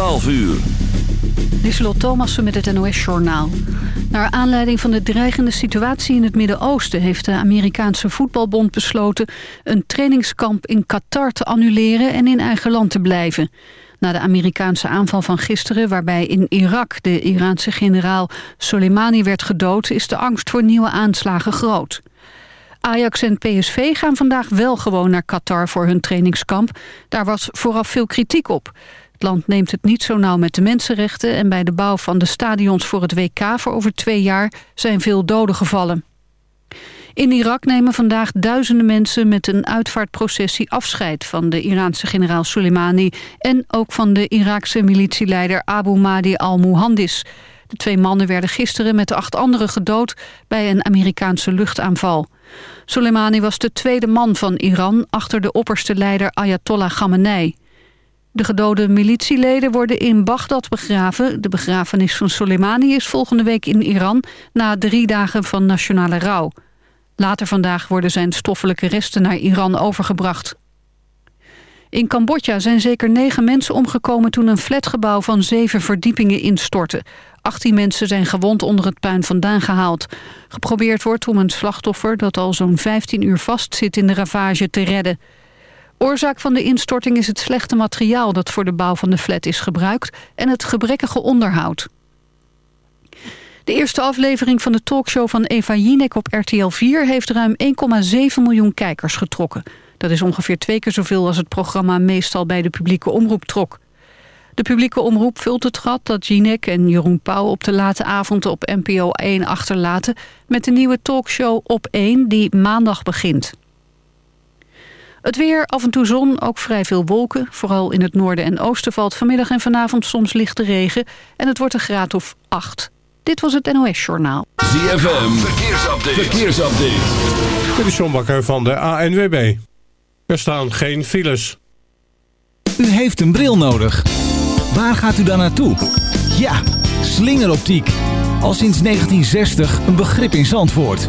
12 uur. Lieselot Thomassen met het NOS-journaal. Naar aanleiding van de dreigende situatie in het Midden-Oosten... heeft de Amerikaanse voetbalbond besloten... een trainingskamp in Qatar te annuleren en in eigen land te blijven. Na de Amerikaanse aanval van gisteren... waarbij in Irak de Iraanse generaal Soleimani werd gedood... is de angst voor nieuwe aanslagen groot. Ajax en PSV gaan vandaag wel gewoon naar Qatar voor hun trainingskamp. Daar was vooraf veel kritiek op. Het land neemt het niet zo nauw met de mensenrechten... en bij de bouw van de stadions voor het WK voor over twee jaar zijn veel doden gevallen. In Irak nemen vandaag duizenden mensen met een uitvaartprocessie afscheid van de Iraanse generaal Soleimani en ook van de Iraakse militieleider Abu Mahdi al-Muhandis. De twee mannen werden gisteren met de acht anderen gedood bij een Amerikaanse luchtaanval. Soleimani was de tweede man van Iran achter de opperste leider Ayatollah Khamenei. De gedode militieleden worden in Bagdad begraven. De begrafenis van Soleimani is volgende week in Iran... na drie dagen van nationale rouw. Later vandaag worden zijn stoffelijke resten naar Iran overgebracht. In Cambodja zijn zeker negen mensen omgekomen... toen een flatgebouw van zeven verdiepingen instortte. 18 mensen zijn gewond onder het puin vandaan gehaald. Geprobeerd wordt om een slachtoffer dat al zo'n 15 uur vastzit in de ravage te redden. Oorzaak van de instorting is het slechte materiaal dat voor de bouw van de flat is gebruikt en het gebrekkige onderhoud. De eerste aflevering van de talkshow van Eva Jinek op RTL 4 heeft ruim 1,7 miljoen kijkers getrokken. Dat is ongeveer twee keer zoveel als het programma meestal bij de publieke omroep trok. De publieke omroep vult het gat dat Jinek en Jeroen Pauw op de late avond op NPO 1 achterlaten... met de nieuwe talkshow Op 1 die maandag begint. Het weer, af en toe zon, ook vrij veel wolken. Vooral in het noorden en oosten valt vanmiddag en vanavond soms lichte regen. En het wordt een graad of 8. Dit was het NOS Journaal. ZFM, verkeersupdate. verkeersupdate. Dit is John Bakker van de ANWB. Er staan geen files. U heeft een bril nodig. Waar gaat u dan naartoe? Ja, slingeroptiek. Al sinds 1960 een begrip in Zandvoort.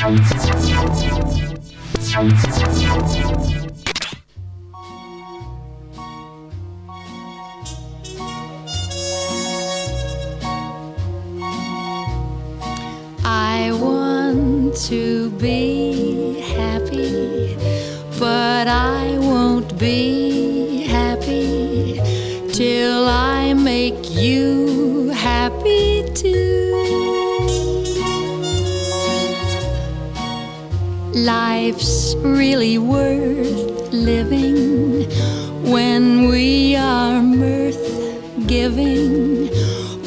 I want to be happy, but I won't be happy till I make you Life's really worth living when we are mirth giving.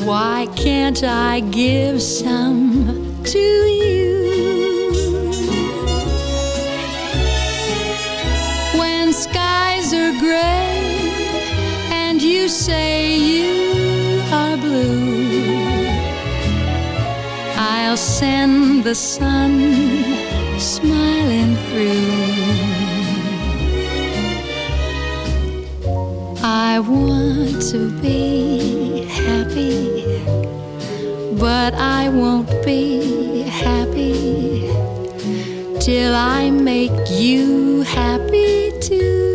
Why can't I give some to you? When skies are gray and you say you are blue, I'll send the sun smiling through. I want to be happy, but I won't be happy till I make you happy too.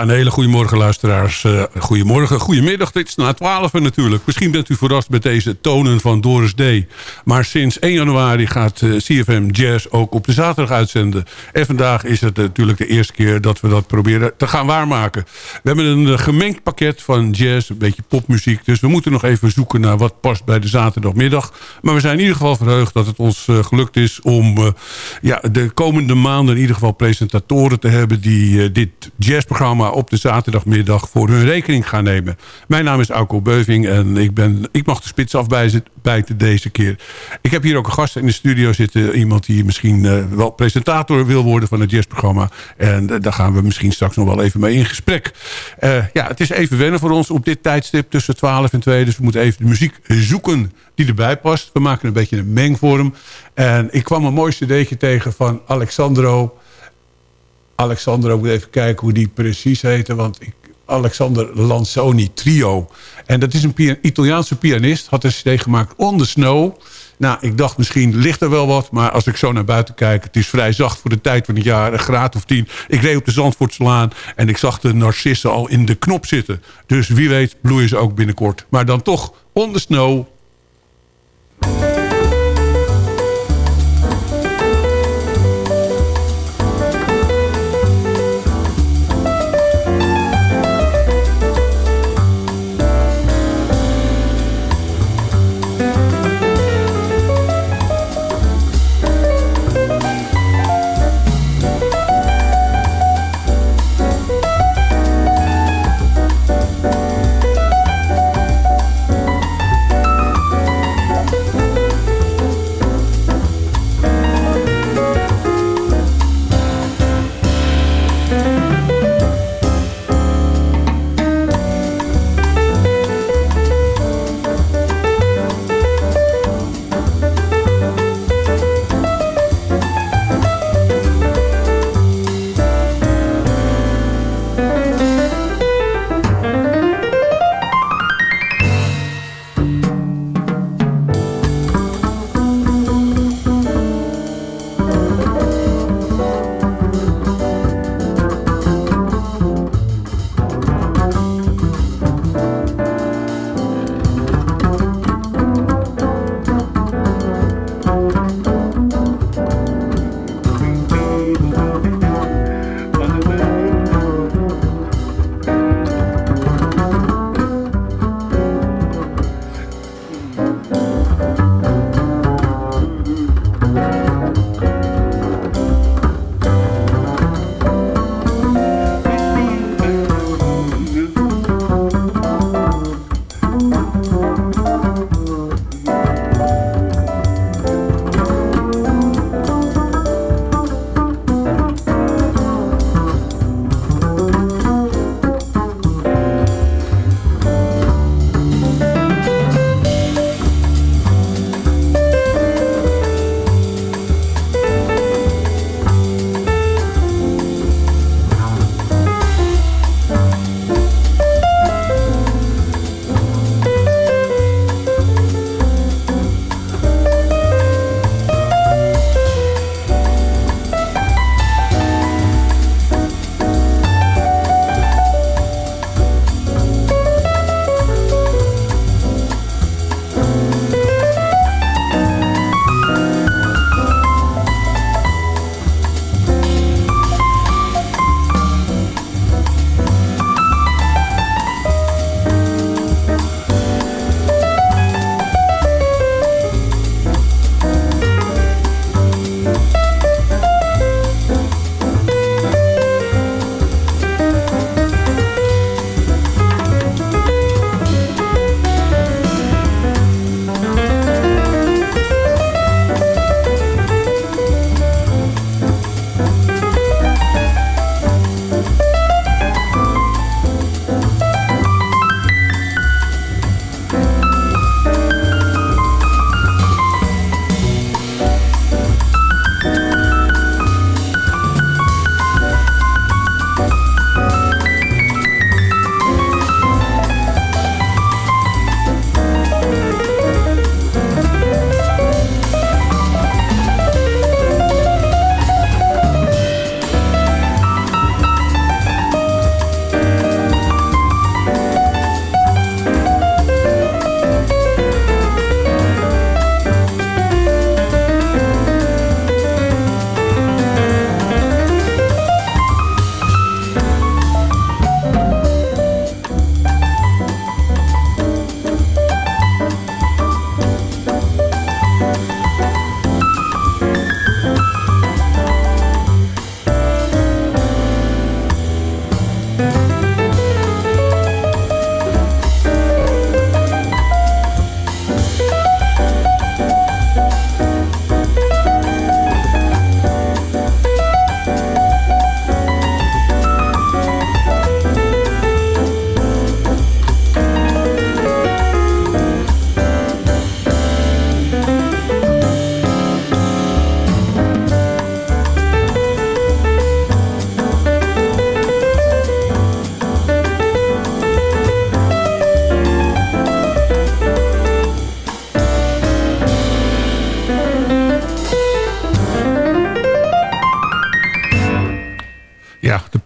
Een hele goede morgen luisteraars. Uh, goedemorgen, goedemiddag. Dit is na 12 natuurlijk. Misschien bent u verrast met deze tonen van Doris D. Maar sinds 1 januari gaat uh, CFM Jazz ook op de zaterdag uitzenden. En vandaag is het natuurlijk de eerste keer dat we dat proberen te gaan waarmaken. We hebben een uh, gemengd pakket van jazz, een beetje popmuziek. Dus we moeten nog even zoeken naar wat past bij de zaterdagmiddag. Maar we zijn in ieder geval verheugd dat het ons gelukt is om ja, de komende maanden in ieder geval presentatoren te hebben die dit jazzprogramma op de zaterdagmiddag voor hun rekening gaan nemen. Mijn naam is Auko Beuving en ik, ben, ik mag de spits afbijten deze keer. Ik heb hier ook een gast in de studio zitten. Iemand die misschien uh, wel presentator wil worden van het jazzprogramma. En uh, daar gaan we misschien straks nog wel even mee in gesprek. Uh, ja, het is even wennen voor ons op dit tijdstip tussen 12 en 2. Dus we moeten even de muziek zoeken die erbij past. We maken een beetje een mengvorm. En ik kwam een mooi cd'tje tegen van Alexandro... Alexander ook even kijken hoe die precies heette. Want ik, Alexander Lanzoni Trio. En dat is een Italiaanse pianist. Had een cd gemaakt On the Snow. Nou, ik dacht misschien ligt er wel wat. Maar als ik zo naar buiten kijk. Het is vrij zacht voor de tijd van het jaar. Een graad of tien. Ik reed op de Zandvoortslaan. En ik zag de narcissen al in de knop zitten. Dus wie weet bloeien ze ook binnenkort. Maar dan toch On the Snow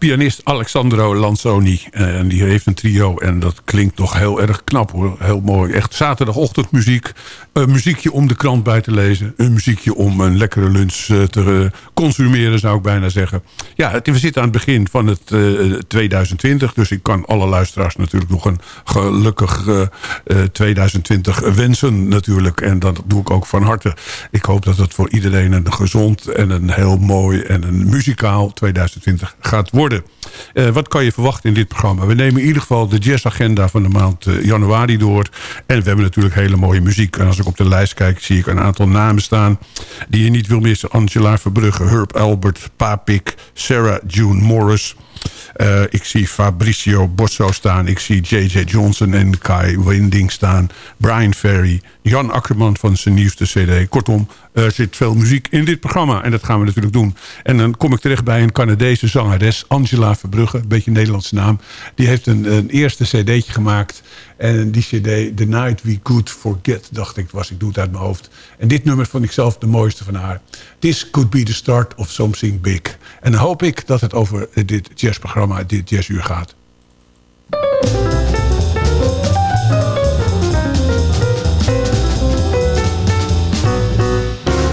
pianist Alexandro Lanzoni. Eh, En die heeft een trio en dat klinkt nog heel erg knap hoor. Heel mooi. Echt zaterdagochtendmuziek. Een muziekje om de krant bij te lezen. Een muziekje om een lekkere lunch eh, te eh, consumeren zou ik bijna zeggen. Ja, we zitten aan het begin van het eh, 2020. Dus ik kan alle luisteraars natuurlijk nog een gelukkig eh, eh, 2020 wensen natuurlijk. En dat doe ik ook van harte. Ik hoop dat het voor iedereen een gezond en een heel mooi en een muzikaal 2020 gaat worden. Eh, wat kan je verwachten in dit programma? We nemen in ieder geval de jazzagenda van de maand eh, januari door. En we hebben natuurlijk hele mooie muziek. En als op de lijst kijk, zie ik een aantal namen staan... die je niet wil missen. Angela Verbrugge, Herb Albert, Papik, Sarah June Morris... Eh, ik zie Fabricio Bosso staan. Ik zie J.J. Johnson en Kai Winding staan. Brian Ferry. Jan Akkerman van zijn nieuwste cd. Kortom, er zit veel muziek in dit programma. En dat gaan we natuurlijk doen. En dan kom ik terecht bij een Canadese zangeres. Angela Verbrugge. Een beetje een Nederlandse naam. Die heeft een, een eerste cd'tje gemaakt. En die cd, The Night We Could Forget, dacht ik, was ik doe het uit mijn hoofd. En dit nummer vond ik zelf de mooiste van haar. This could be the start of something big. En dan hoop ik dat het over dit jazzprogramma, dit jazzuur gaat.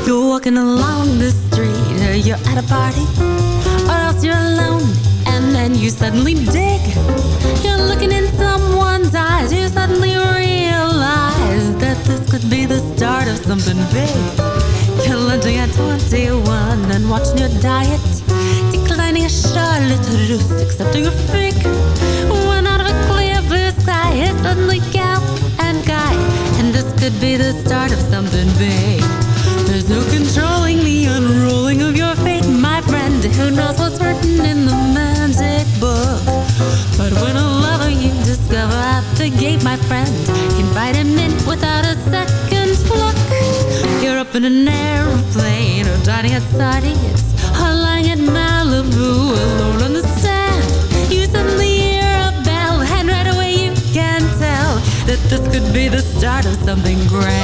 You're walking along the street, uh, you're at a party, or else you're alone, and then you suddenly dig. You're looking in someone's eyes, you suddenly realize that this could be the start of something big. Lunching at 21 and watching your diet, declining a Charlotte Russe, accepting a fig. When out of a clear blue sky, it's suddenly gal and guy, and this could be the start of something big. There's no controlling the unrolling of your fate, my friend. Who knows what's written in the magic book? But when a lover you discover at the gate, my friend, invite him in without a second look. You're up in an airplane or dining at Sardi's, or lying at Malibu alone on the sand. You suddenly hear a bell, and right away you can tell that this could be the start of something grand.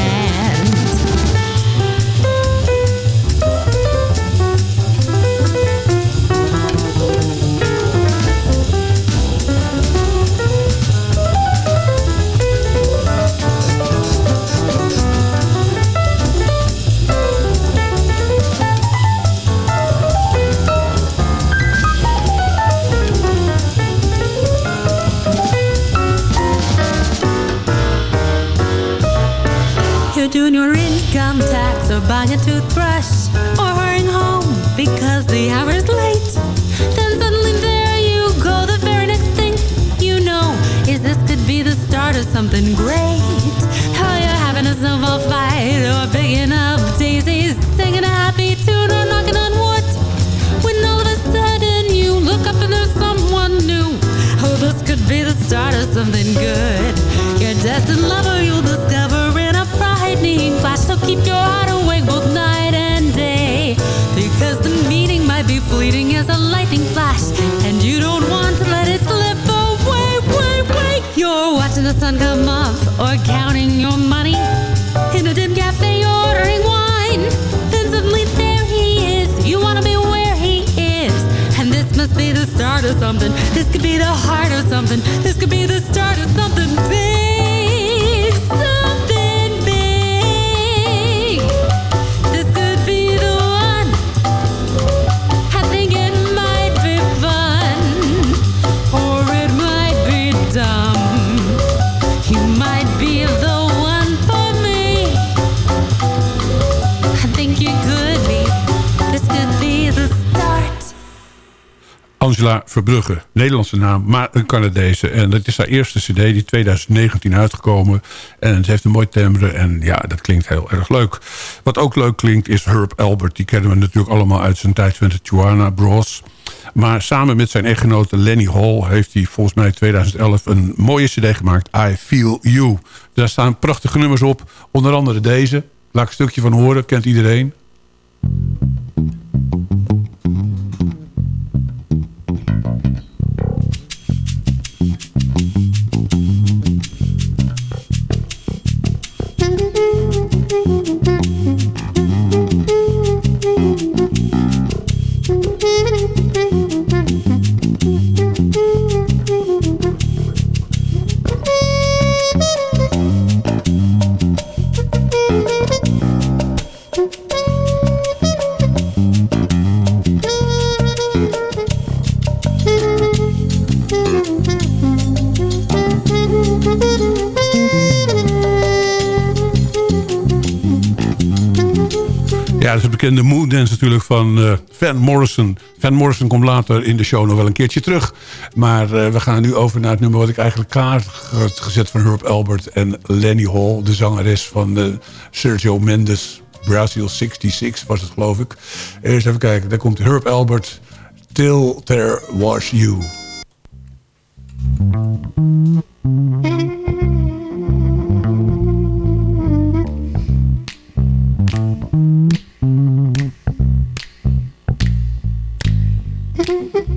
Angela Verbrugge, Nederlandse naam, maar een Canadese. En dat is haar eerste cd, die 2019 uitgekomen. En het heeft een mooi timbre en ja, dat klinkt heel erg leuk. Wat ook leuk klinkt is Herb Albert. Die kennen we natuurlijk allemaal uit zijn tijd met de Tijuana Bros. Maar samen met zijn echtgenote Lenny Hall heeft hij volgens mij in 2011 een mooie cd gemaakt. I Feel You. Daar staan prachtige nummers op. Onder andere deze. Laat ik een stukje van horen, kent iedereen. Is een bekende mood dance natuurlijk van uh, Van Morrison. Van Morrison komt later in de show nog wel een keertje terug. Maar uh, we gaan nu over naar het nummer wat ik eigenlijk klaar gezet van Herb Albert en Lenny Hall, de zangeres van uh, Sergio Mendes. Brazil 66 was het geloof ik. Eerst even kijken, daar komt Herb Albert. Till There Was You. Mm-hmm.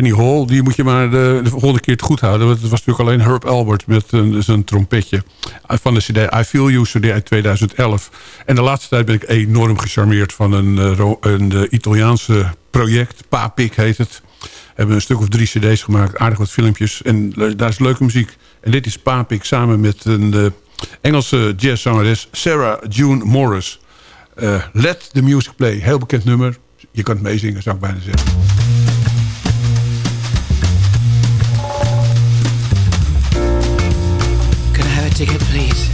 Lenny Hall, die moet je maar de, de volgende keer het goed houden. Want het was natuurlijk alleen Herb Albert met een, zijn trompetje. Van de cd I Feel You, cd uit 2011. En de laatste tijd ben ik enorm gecharmeerd van een, eh, een, een Italiaanse project. Papik heet het. Hebben een stuk of drie cd's gemaakt, aardig wat filmpjes. En daar is leuke muziek. En dit is Papik samen met een Engelse jazzzangeres Sarah June Morris. Let the Music Play, heel bekend nummer. Je kan het meezingen, zou ik bijna zeggen. Ticket, please?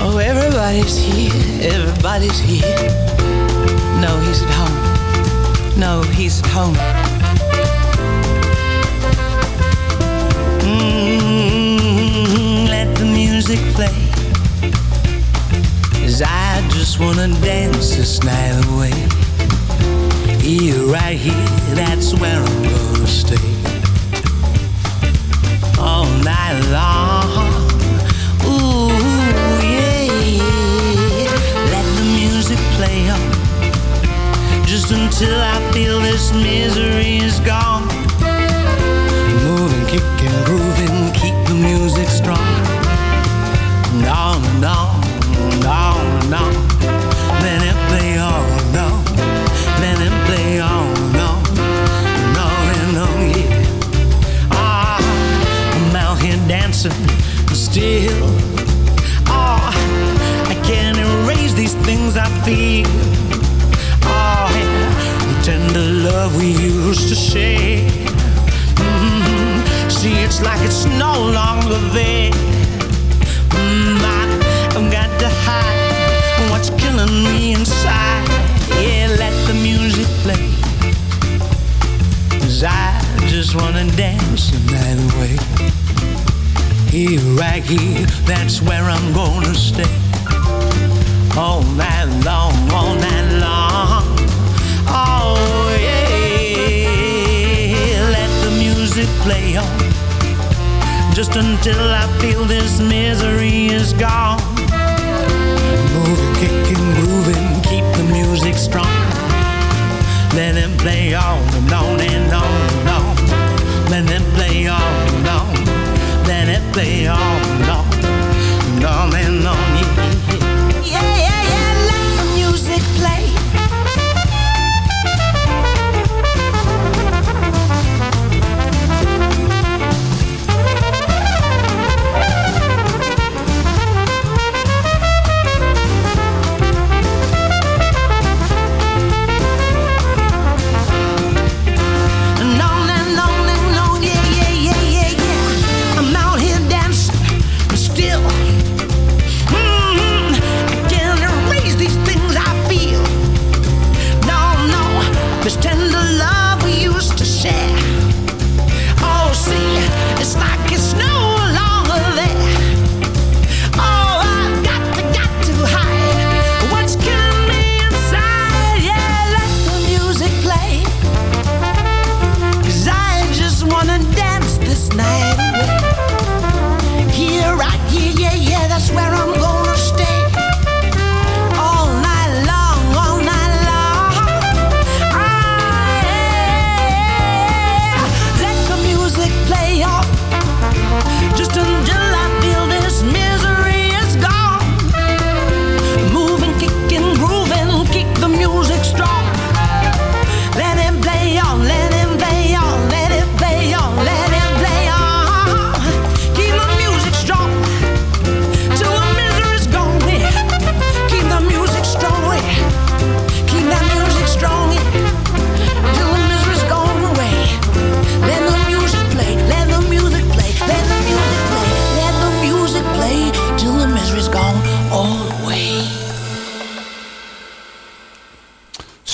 Oh, everybody's here, everybody's here. No, he's at home. No, he's at home. Mm, let the music play. Cause I just wanna dance this night away. Here, right here, that's where I'm gonna stay all night long. Ooh, yeah. Let the music play on. Just until I feel this misery is gone. Moving, kicking, grooving,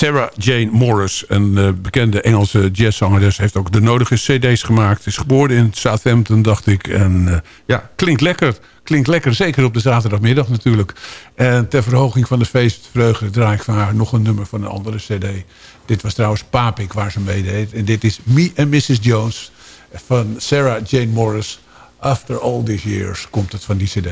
Sarah Jane Morris, een eh, bekende Engelse jazzzangeres... heeft ook de nodige cd's gemaakt. Is geboren in Southampton, dacht ik. En eh, ja, klinkt lekker. Klinkt lekker, zeker op de zaterdagmiddag natuurlijk. En ter verhoging van de feestvreugde draai ik van haar nog een nummer van een andere cd. Dit was trouwens Papik waar ze mee deed. En dit is Me and Mrs. Jones van Sarah Jane Morris. After all these years komt het van die cd.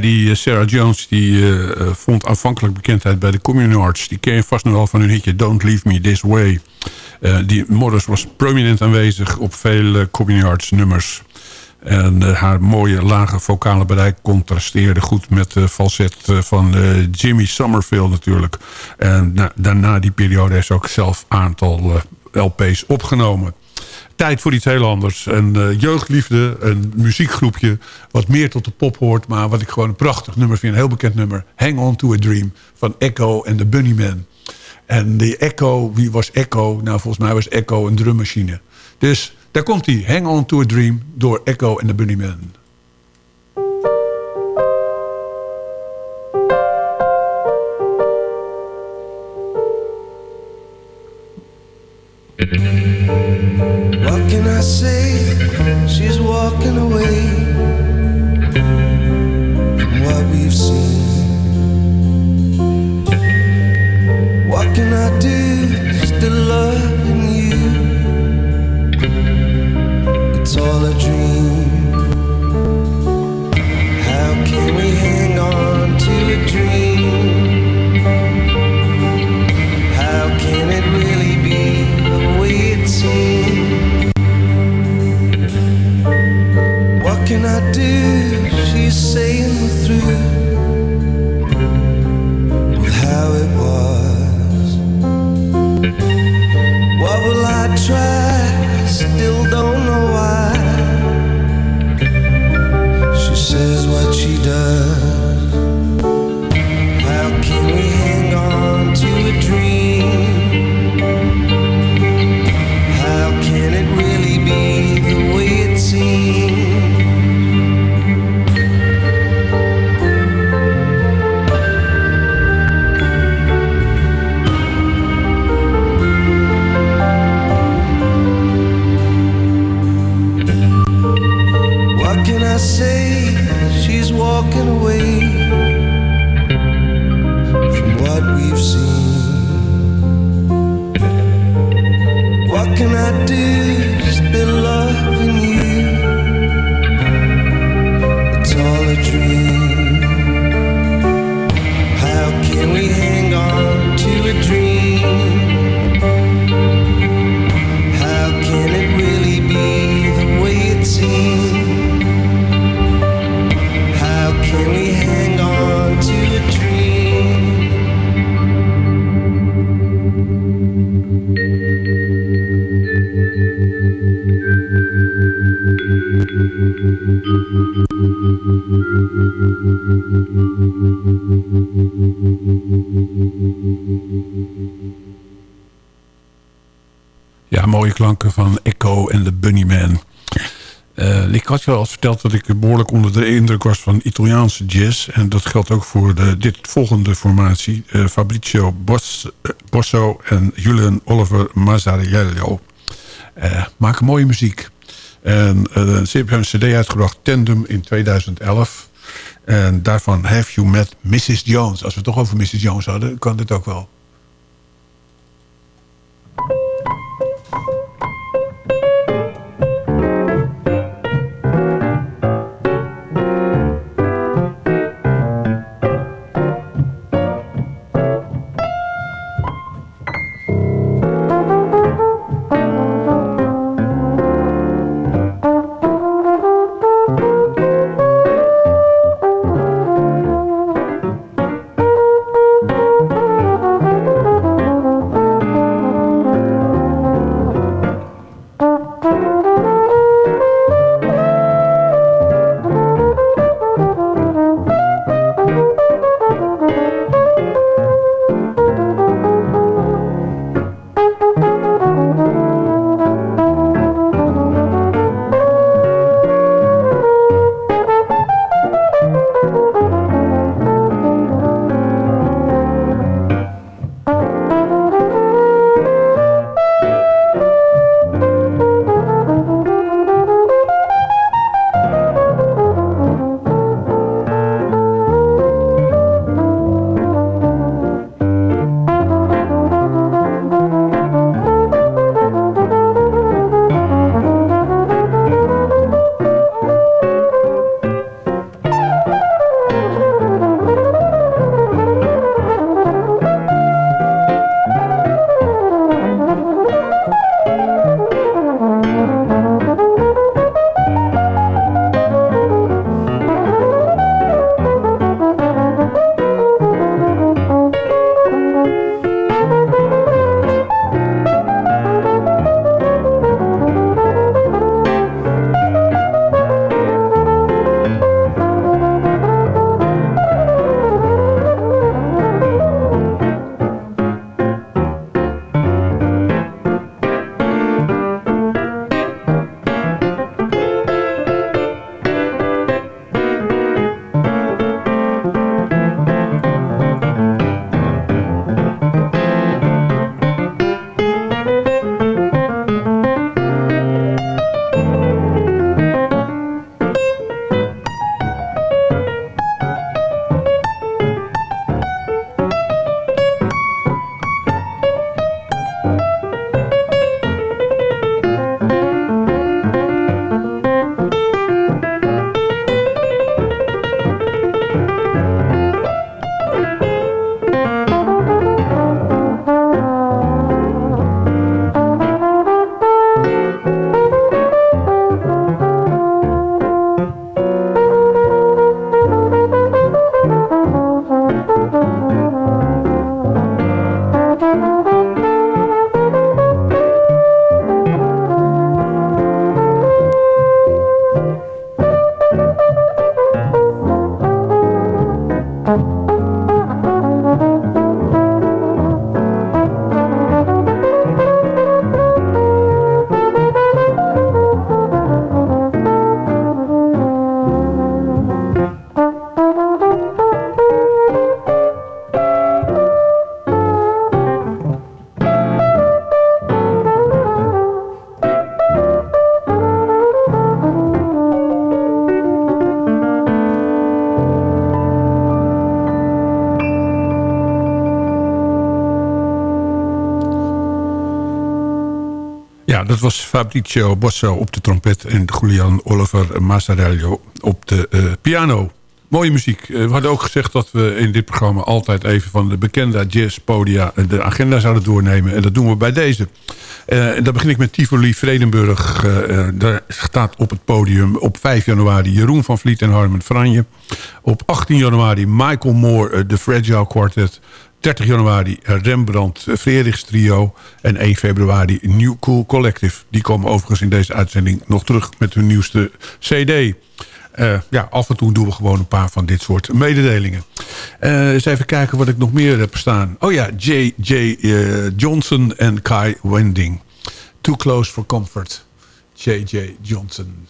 Die eh, Sarah Jones die, eh, eh, vond aanvankelijk bekendheid bij de Communards. Die ken je vast nog wel van hun hitje Don't Leave Me This Way. Die Morris was prominent aanwezig op vele Communards nummers. En haar mooie lage vocale bereik contrasteerde goed met de falset van Jimmy Somerville natuurlijk. En na- daarna die periode heeft ze ook zelf een aantal LP's opgenomen. Tijd voor iets heel anders. Een eh, jeugdliefde, een muziekgroepje... wat meer tot de pop hoort... maar wat ik gewoon een prachtig nummer vind. Een heel bekend nummer. Hang On To A Dream van Echo en de Bunnymen. En die Echo, wie was Echo? Nou, volgens mij was Echo een drummachine. Dus daar komt hij. Hang On To A Dream door Echo en de Bunnymen. Say? Can I do? Klanken van Echo en de Bunnyman. Eh ik had je al verteld dat ik behoorlijk onder de indruk was van Italiaanse jazz. En dat geldt ook voor de, dit volgende formatie. eh, Fabrizio eh, Bosso en Julian Oliver Mazzariello. Maken mooie muziek. En ze hebben een cd uitgebracht, Tandem, in 2011. En daarvan Have You Met Mrs. Jones. Als we het toch over Mrs. Jones hadden, kan dit ook wel. Dat was Fabrizio Bosso op de trompet... en Julian Oliver Mazzarello op de eh, piano. Mooie muziek. Eh, we hadden ook gezegd dat we in dit programma... altijd even van de bekende jazzpodia de agenda zouden doornemen. En dat doen we bij deze. Uh, en dan begin ik met Tivoli Vredenburg. Daar staat op het podium op 5 januari Jeroen van Vliet en Harmen Franje. Op 18 januari Michael Moore, de Fragile Quartet. 30 januari Rembrandt Frederiks Trio. En 1 februari New Cool Collective. Die komen overigens in deze uitzending nog terug met hun nieuwste cd. Uh, ja, af en toe doen we gewoon een paar van dit soort mededelingen. Uh, eens even kijken wat ik nog meer heb staan. Oh ja, J.J. Johnson en Kai Wending. Too Close for Comfort. J.J. Johnson.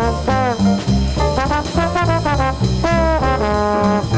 Thank you.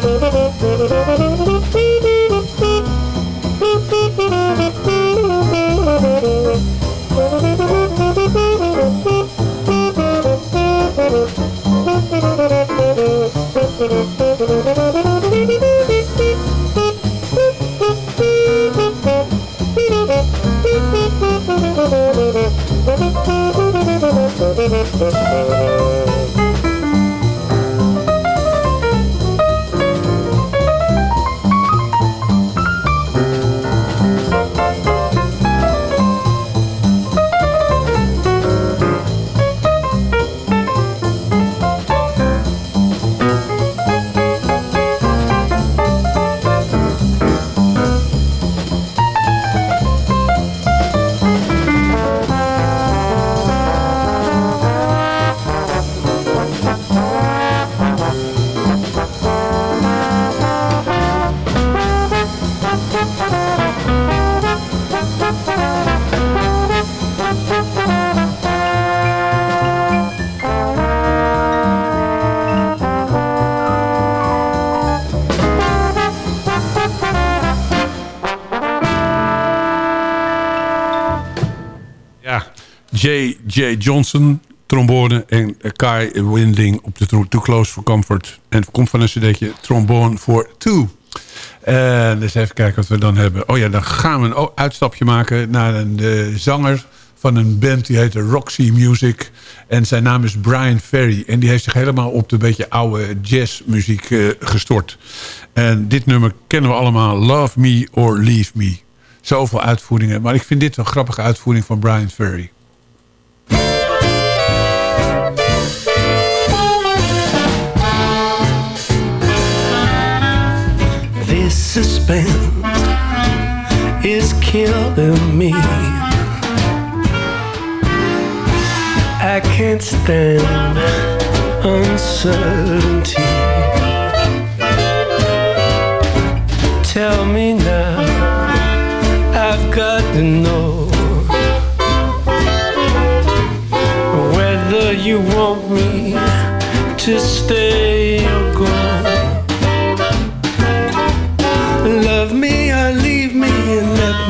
J.J. Johnson, trombone en Kai Winding op de Too Close for Comfort. En komt van een cd'tje Trombone for Two. En dus even kijken wat we dan hebben. Oh ja, dan gaan we een uitstapje maken naar een eh, zanger van een band die heet Roxy Music. En zijn naam is Brian Ferry. En die heeft zich helemaal op de beetje oude jazzmuziek eh, gestort. En dit nummer kennen we allemaal. Love Me or Leave Me. Zoveel uitvoeringen. Maar ik vind dit een grappige uitvoering van Brian Ferry. Suspense is killing me. I can't stand uncertainty. Tell me now, I've got to know whether you want me to stay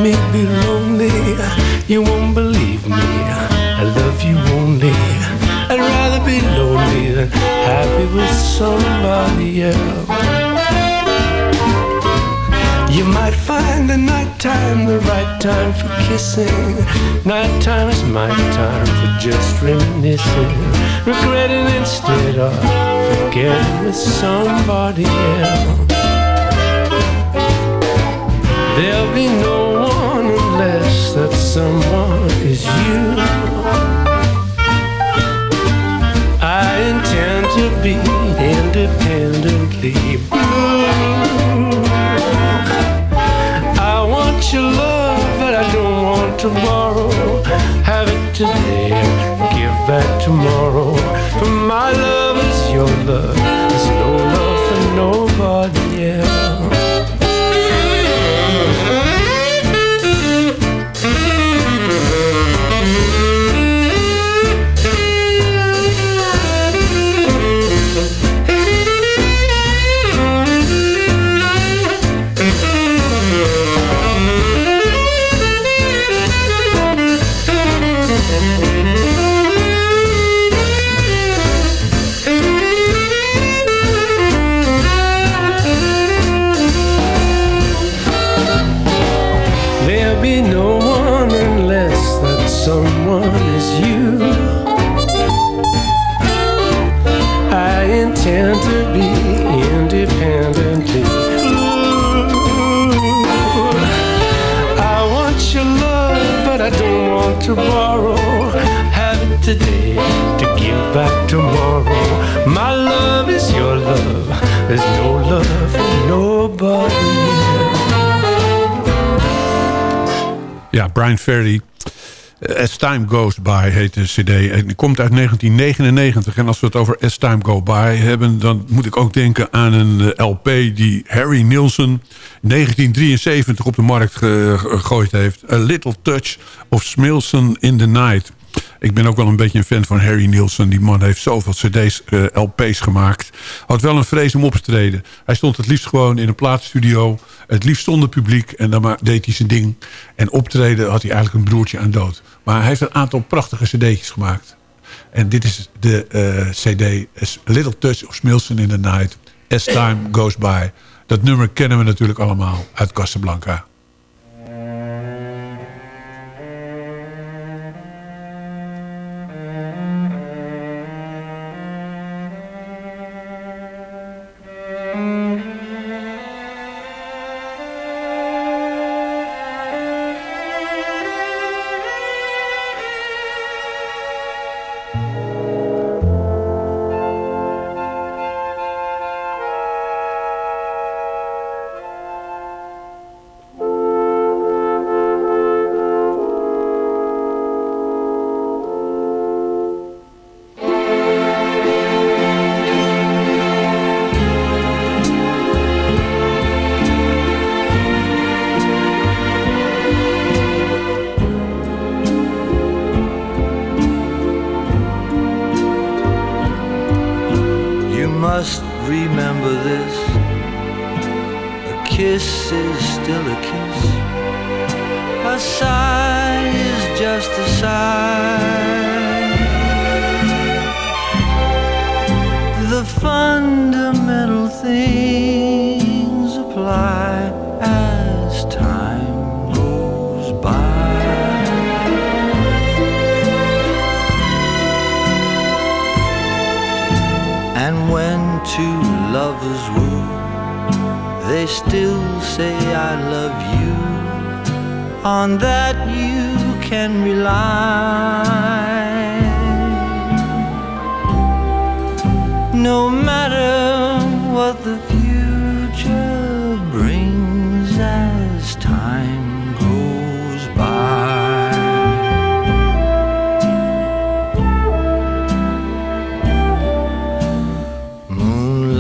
let me lonely. You won't believe me. I love you only. I'd rather be lonely than happy with somebody else. You might find the nighttime the right time for kissing. Nighttime is my time for just reminiscing. Regretting instead of forgetting with somebody else. There'll be no that someone is you. I intend to be independently blue. I want your love, but I don't want tomorrow. Have it today, give back tomorrow. For my love is your love, there's no love for nobody else. Back tomorrow. My love is your love. There's no love for nobody. Ja, Brian Ferry. As Time Goes By heet de cd. En die komt uit 1999. En als we het over As Time Go By hebben... dan moet ik ook denken aan een eh, LP die Harry Nilsson... 1973 op de markt ge- gegooid heeft. A Little Touch of Smilson in the Night. Ik ben ook wel een beetje een fan van Harry Nilsson. Die man heeft zoveel cd's, eh, LP's gemaakt. Had wel een vrees om op te treden. Hij stond het liefst gewoon in een plaatstudio. Het liefst zonder publiek. En dan maar deed hij zijn ding. En optreden had hij eigenlijk een broertje aan dood. Maar hij heeft een aantal prachtige cd'tjes gemaakt. En dit is de eh, cd A Little Touch of Smilson in the Night. As Time Goes By. Dat nummer kennen we natuurlijk allemaal uit Casablanca.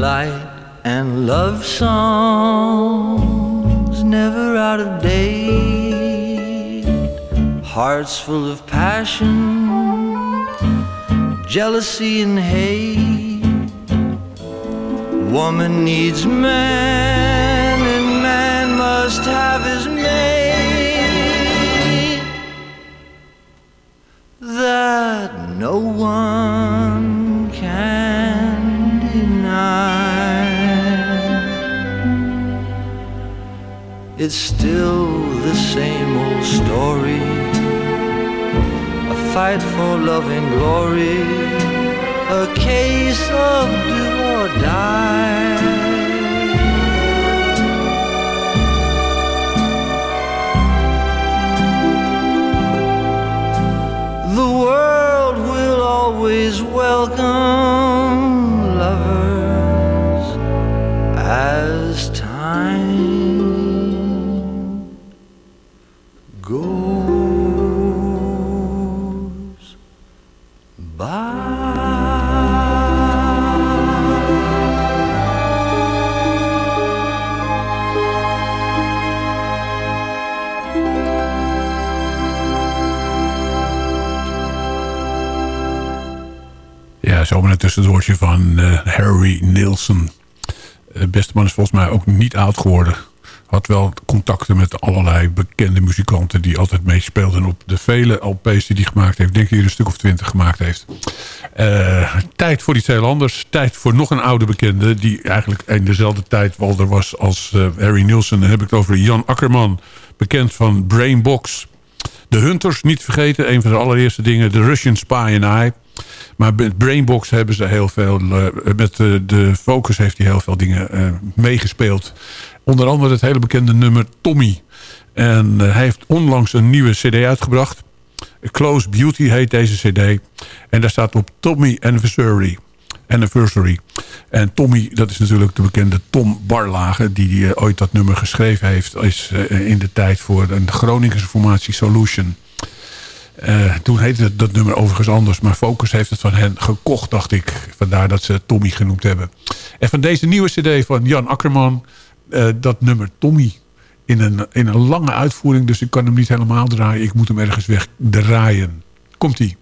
Moonlight and love songs never out of date. Hearts full of passion, jealousy, and hate. Woman needs man, and man must have his mate. That no one can It's still the same old story. A fight for love and glory. A case of do or die. The world will always welcome as time goes by. Zomaar een tussendoortje van eh, Harry Nilsson. De beste man is volgens mij ook niet oud geworden. Had wel contacten met allerlei bekende muzikanten... die altijd meespeelden op de vele LP's die hij gemaakt heeft. Denk dat hij een stuk of twintig gemaakt heeft. Eh, tijd voor iets heel anders. Tijd voor nog een oude bekende... die eigenlijk in dezelfde tijd wel er was als eh, Harry Nilsson. Dan heb ik het over Jan Akkerman. Bekend van Brainbox. De Hunters, niet vergeten. Een van de allereerste dingen. The Russian Spy and I. Maar met Brainbox hebben ze heel veel... eh, met eh, de Focus heeft hij heel veel dingen eh, meegespeeld. Onder andere het hele bekende nummer Tommy. En hij heeft onlangs een nieuwe cd uitgebracht. Close Beauty heet deze cd. En daar staat op Tommy Anniversary. Anniversary. En Tommy, dat is natuurlijk de bekende Tom Barlage... die ooit dat nummer geschreven heeft... is in de tijd voor een Groningse formatie Solution... Eh, toen heette dat nummer overigens anders. Maar Focus heeft het van hen gekocht, dacht ik. Vandaar dat ze Tommy genoemd hebben. En van deze nieuwe cd van Jan Akkerman... eh, dat nummer Tommy. In een, in een lange uitvoering. Dus ik kan hem niet helemaal draaien. Ik moet hem ergens weg draaien. Komt-ie.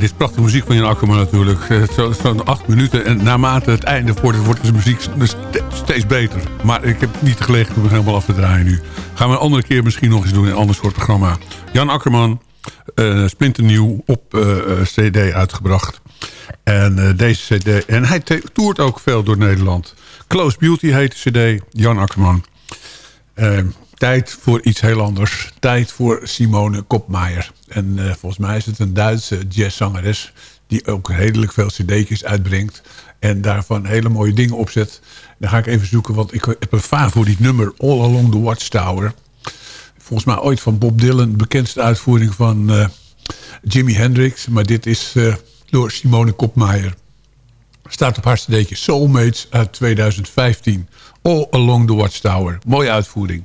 Dit is prachtige muziek van Jan Akkerman natuurlijk. Eh, Zo'n zo acht minuten en naarmate het einde wordt, wordt de muziek st- steeds beter. Maar ik heb niet de gelegenheid om het helemaal af te draaien nu. Gaan we een andere keer misschien nog eens doen in een ander soort programma. Jan Akkerman, eh splinternieuw op eh, cd uitgebracht. En deze cd... En hij toert ook veel door Nederland. Close Beauty heet de cd, Jan Akkerman. Tijd voor iets heel anders. Tijd voor Simone Kopmaier. En eh, volgens mij is het een Duitse jazzzangeres... die ook redelijk veel cd'tjes uitbrengt... en daarvan hele mooie dingen opzet. Dan ga ik even zoeken, want ik heb een favoriet nummer... All Along the Watchtower. Volgens mij ooit van Bob Dylan... bekendste uitvoering van eh, Jimi Hendrix. Maar dit is eh, door Simone Kopmaier. Staat op haar cd'tje Soulmates uit 2015. All Along the Watchtower. Mooie uitvoering.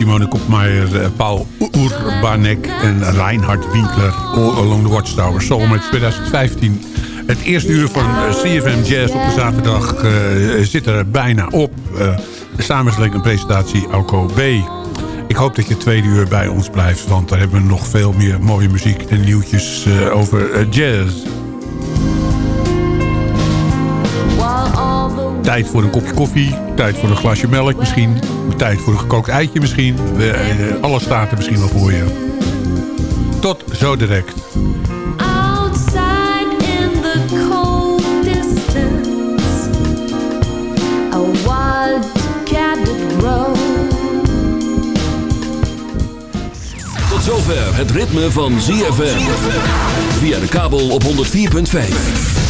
Simone Kopmeijer, eh, Paul Urbanek en Reinhard Winkler. All Along the Watchtower. Soulmates 2015. Het eerste uur van eh, CFM Jazz op de zaterdag eh, zit er bijna op. De samenstelling en presentatie Alco B. Ik hoop dat je tweede uur bij ons blijft. Want daar hebben we nog veel meer mooie muziek en nieuwtjes over jazz. Tijd voor een kopje koffie. Tijd voor een glasje melk misschien. Tijd voor een gekookt eitje misschien. We, eh, alles staat er misschien wel voor je. Tot zo direct. outside in the cold distance, a wild cat did grow. Tot zover het ritme van ZFM. Via de kabel op 104.5.